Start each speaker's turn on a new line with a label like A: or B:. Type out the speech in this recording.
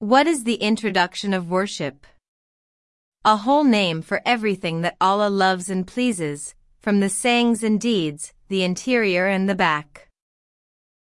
A: What is the introduction of worship? A whole name for everything that Allah loves and pleases, from the sayings and deeds, the interior and the back.